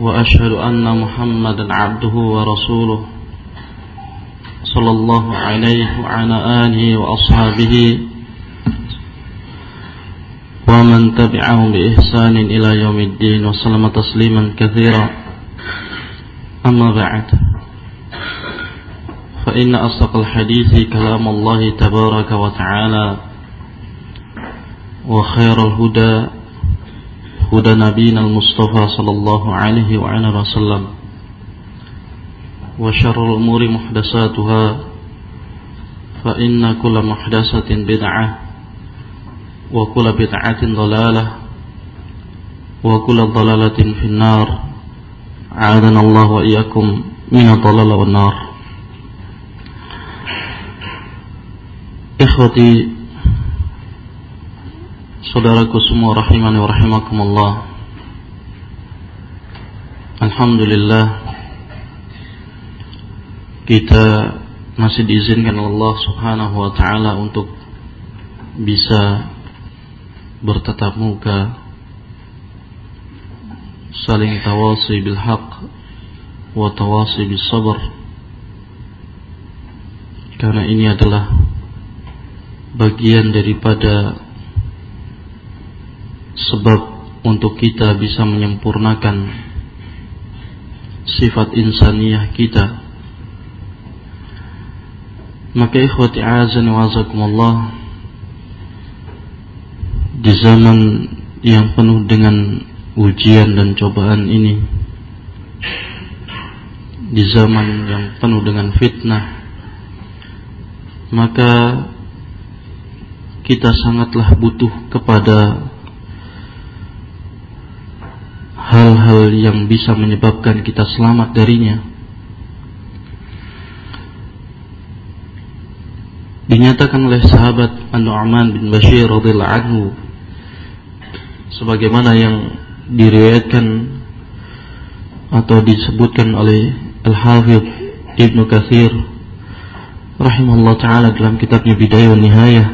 وأشهد أن محمدا عبده ورسوله صلى الله عليه وعلى آله وأصحابه ومن تبعهم بإحسان إلى يوم الدين وسلم تسليما كثيرا. أما بعد فإن أصدق الحديث كلام الله تبارك وتعالى وخير الهدى هدى نبينا المصطفى صلى الله عليه وعلى وسلم. وشر الأمور محدثاتها فإن كل محدثة بدعة وكل بدعة ضلالة وكل ضلالة في النار. عادنا الله وإياكم من الضلال والنار. Ikhwati Saudaraku semua rahimani wa rahimakumullah. Alhamdulillah Kita masih diizinkan Allah subhanahu wa ta'ala untuk bisa bertatap muka saling tawasi bil haq wa tawasi bis sabr karena ini adalah bagian daripada sebab untuk kita bisa menyempurnakan sifat insaniyah kita. Maka ikhwati azan wa di zaman yang penuh dengan ujian dan cobaan ini di zaman yang penuh dengan fitnah maka kita sangatlah butuh kepada hal-hal yang bisa menyebabkan kita selamat darinya. Dinyatakan oleh sahabat An-Nu'man bin Bashir radhiyallahu anhu sebagaimana yang diriwayatkan atau disebutkan oleh Al-Hafidh Ibnu Katsir rahimahullah taala dalam kitabnya Bidayah wa Nihayah.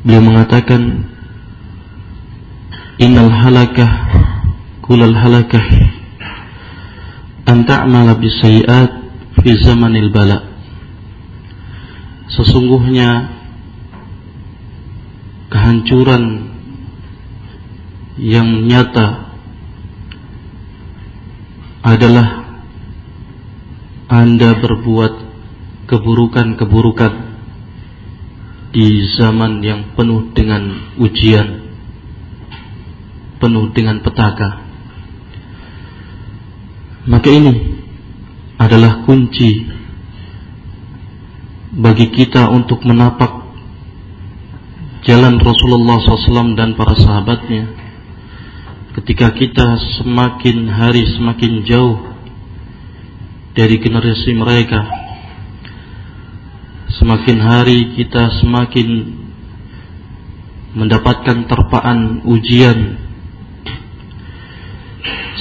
Beliau mengatakan innal halakah kulal halakah. An ta'mala bisayiat fi zamanil bala. Sesungguhnya kehancuran yang nyata adalah Anda berbuat keburukan-keburukan di zaman yang penuh dengan ujian, penuh dengan petaka. Maka ini adalah kunci bagi kita untuk menapak jalan Rasulullah SAW dan para sahabatnya ketika kita semakin hari semakin jauh dari generasi mereka semakin hari kita semakin mendapatkan terpaan ujian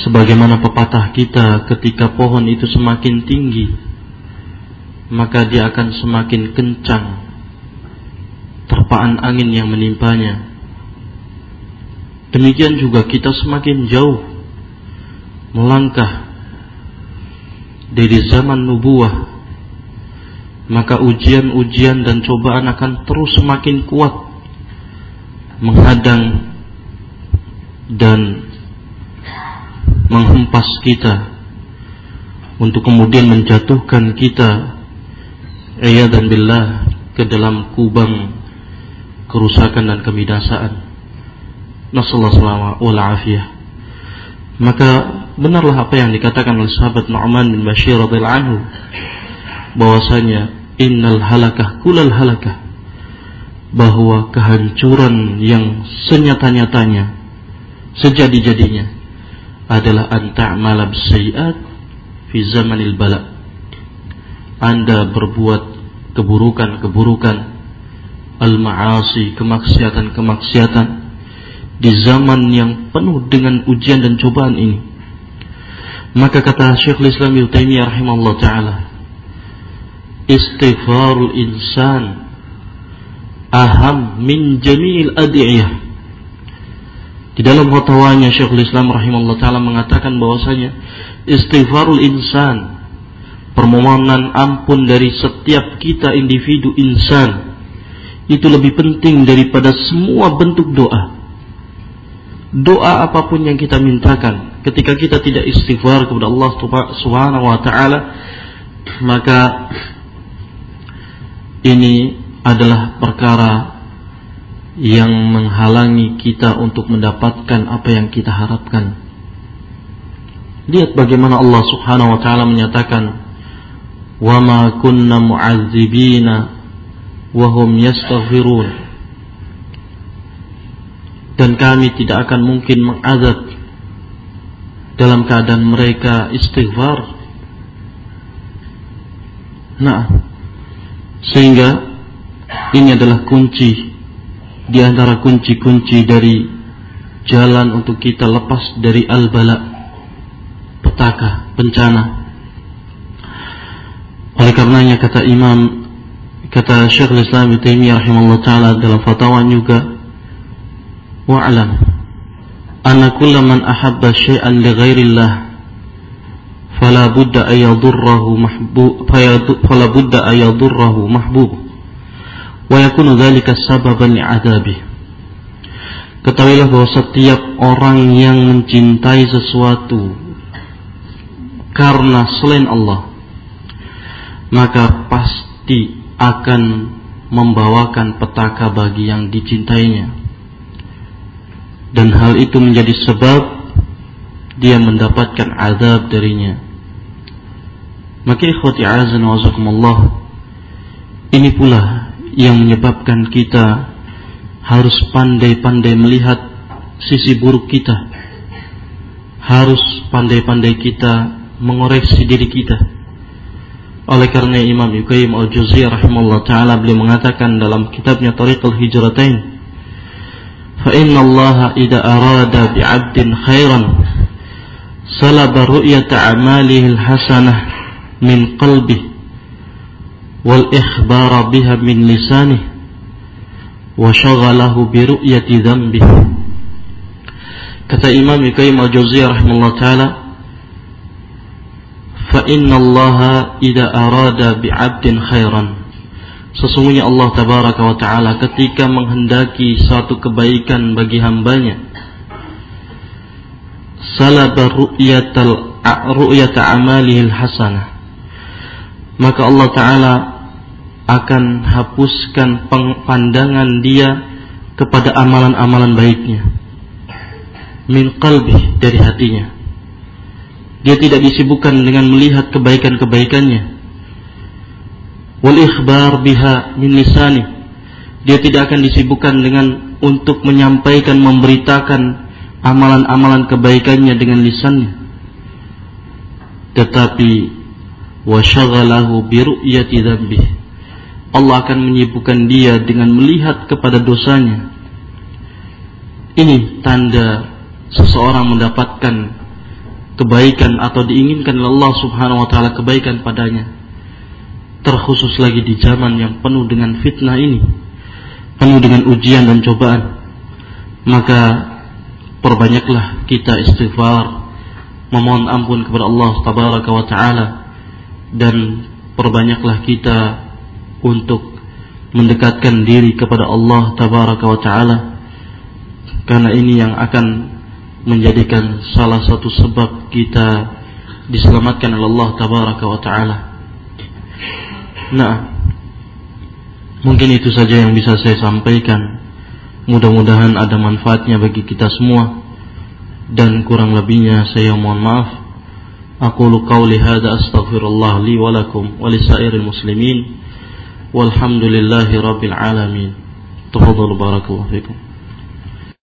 sebagaimana pepatah kita ketika pohon itu semakin tinggi maka dia akan semakin kencang terpaan angin yang menimpanya. Demikian juga kita semakin jauh melangkah dari zaman nubuah, maka ujian-ujian dan cobaan akan terus semakin kuat menghadang dan menghempas kita untuk kemudian menjatuhkan kita dan billah ke dalam kubang kerusakan dan kebinasaan. Nasallahu afiyah. Maka benarlah apa yang dikatakan oleh sahabat Nu'man bin Bashir radhiyallahu anhu bahwasanya innal halakah kulal halakah bahwa kehancuran yang senyata-nyatanya sejadi-jadinya adalah anta'mala bisayiat fi zamanil bala. Anda berbuat keburukan-keburukan al-ma'asi, kemaksiatan-kemaksiatan di zaman yang penuh dengan ujian dan cobaan ini. Maka kata Syekhul Islam Ibnu Taimiyah rahimahullah taala, istighfarul insan aham min jami'il adiyah. Di dalam fatwanya Syekhul Islam rahimahullah taala mengatakan bahwasanya istighfarul insan permohonan ampun dari setiap kita individu insan itu lebih penting daripada semua bentuk doa. Doa apa pun yang kita mintakan ketika kita tidak istighfar kepada Allah Subhanahu wa taala maka ini adalah perkara yang menghalangi kita untuk mendapatkan apa yang kita harapkan. Lihat bagaimana Allah Subhanahu wa taala menyatakan, "Wa ma kunna mu'adzibina wa hum yastaghfirun." Dan kami tidak akan mungkin mengazab dalam keadaan mereka istighfar. Nah, sehingga ini adalah kunci di antara kunci-kunci dari jalan untuk kita lepas dari al-bala, petaka, bencana. Oleh karenanya kata Imam kata Syekh Islam Ibnu Taimiyah rahimahullah taala dalam fatwa juga wa'lam anna kull man ahabba syai'an li ghairillah fala budda ay yadurruhu mahbub fala budda ay yadurruhu mahbub Ketahuilah bahwa setiap orang yang mencintai sesuatu karena selain Allah maka pasti akan membawakan petaka bagi yang dicintainya. Dan hal itu menjadi sebab dia mendapatkan azab darinya. Maka ikhwati azan wa ini pula yang menyebabkan kita harus pandai-pandai melihat sisi buruk kita. Harus pandai-pandai kita mengoreksi diri kita. Oleh karena Imam Yukaim Al-Juziyah rahimahullah ta'ala beliau mengatakan dalam kitabnya Tariqul Hijratain فإن الله إذا أراد بعبد خيرا سلب رؤية أعماله الحسنة من قلبه والإخبار بها من لسانه وشغله برؤية ذنبه kata Imam Yukaim al-Jawziyah rahimahullah ta'ala فَإِنَّ اللَّهَ إِذَا أَرَادَ بِعَبْدٍ خَيْرًا Sesungguhnya Allah Tabaraka wa Ta'ala ketika menghendaki suatu kebaikan bagi hambanya salaba ru'yata amalihil hasanah maka Allah Ta'ala akan hapuskan pandangan dia kepada amalan-amalan baiknya. Min qalbi dari hatinya. Dia tidak disibukkan dengan melihat kebaikan-kebaikannya. Wal ikhbar biha min lisani. Dia tidak akan disibukkan dengan untuk menyampaikan memberitakan amalan-amalan kebaikannya dengan lisannya. Tetapi wa syaghalahu bi ru'yati dzambihi Allah akan menyibukkan dia dengan melihat kepada dosanya. Ini tanda seseorang mendapatkan kebaikan atau diinginkan oleh Allah Subhanahu wa taala kebaikan padanya. Terkhusus lagi di zaman yang penuh dengan fitnah ini, penuh dengan ujian dan cobaan. Maka perbanyaklah kita istighfar, memohon ampun kepada Allah Tabaraka wa taala dan perbanyaklah kita untuk mendekatkan diri kepada Allah tabaraka wa taala karena ini yang akan menjadikan salah satu sebab kita diselamatkan oleh Allah tabaraka wa taala. Nah, mungkin itu saja yang bisa saya sampaikan. Mudah-mudahan ada manfaatnya bagi kita semua dan kurang lebihnya saya mohon maaf. Aku lu qauli hadza astaghfirullah li wa lakum wa lisairil muslimin. والحمد لله رب العالمين. تفضلوا بارك الله فيكم.